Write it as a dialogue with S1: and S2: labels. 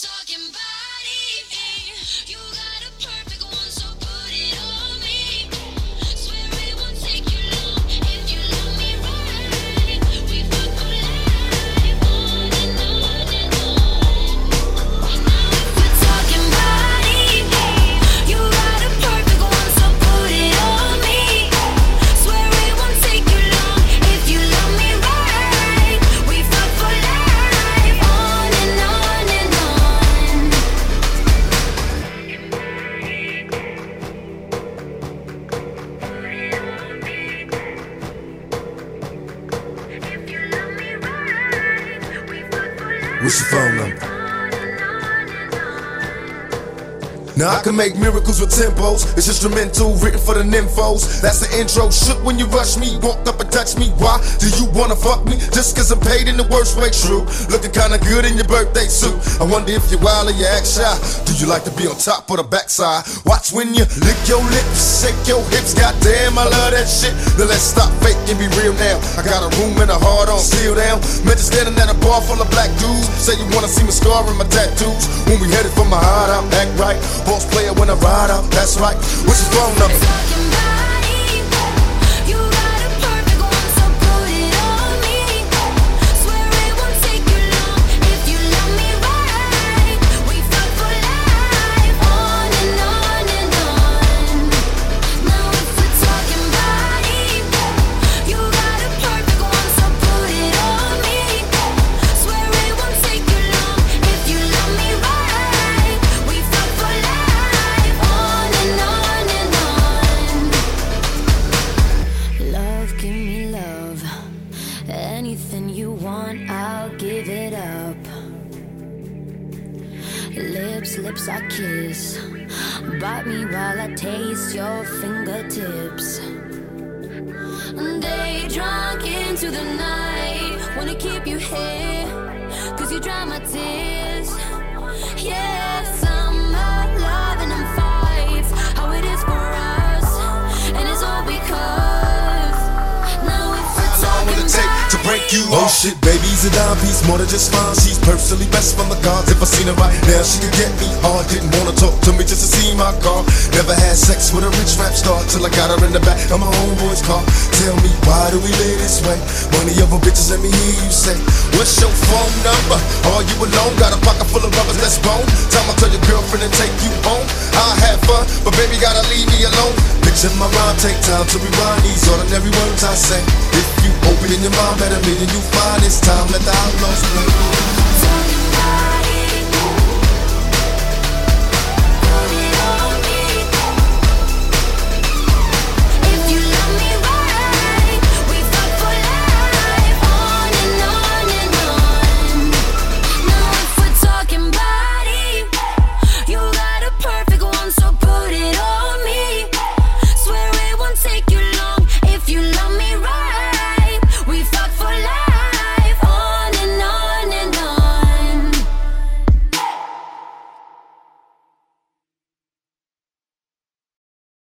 S1: talking body, fuck for life.
S2: What's your phone number? Now I can make miracles with tempos. It's instrumental, written for the nymphos. That's the intro. Shook when you rush me, walked up and touched me. Why do you wanna fuck me? Just cause I'm paid in the worst way, true. Looking kinda good in your birthday suit. I wonder if you're wild or you act shy. Do you like to be on top or the backside? Watch when you lick your lips, shake your hips. Goddamn, I love that shit. Now let's stop fake and be real now. I got a room and a heart on seal down. Met you standing at a bar full of black dudes. Say you wanna see my scar and my tattoos. When we headed for my hideout, act right. Boss player when I ride out, that's right. What's your phone number?
S1: Anything you want, I'll give it up. Lips, lips, I kiss. Bite me while I taste your fingertips. Day drunk into the night. Wanna keep you here. Cause you dry my tears.
S2: Shit, baby's a dime piece, more than just fine. She's personally best from the gods. If I seen her right now, she could get me hard. Didn't wanna talk to me just to see my car. Never had sex with a rich rap star till I got her in the back of my homeboy's car. Tell me why do we live this way? Money over bitches, let me hear you say. What's your phone number? Are you alone? Got a pocket full of rubbers, let's bone. Time I tell your girlfriend to take you home. I'll have fun, but baby gotta leave me alone. Picture my rhyme, take time to rewind these ordinary words I say. If you open in your mind, better meaning you find it's time. Let the outlaws play.